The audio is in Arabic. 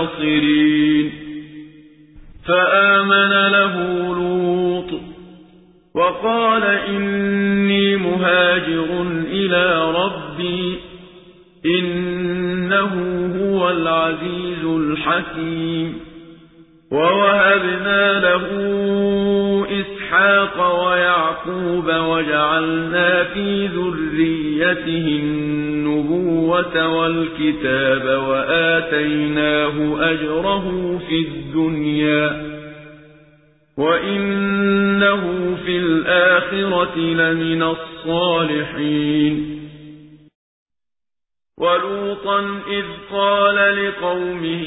ناصرين فآمن له لوط وقال إني مهاجر إلى ربي إنه هو العزيز الحكيم. ووهبنا له إسحاق ويعقوب وجعلنا في ذريته النبوة والكتاب وآتيناه أجره في الدنيا وإنه في الآخرة لمن الصالحين. ولوطا إذ قال لقومه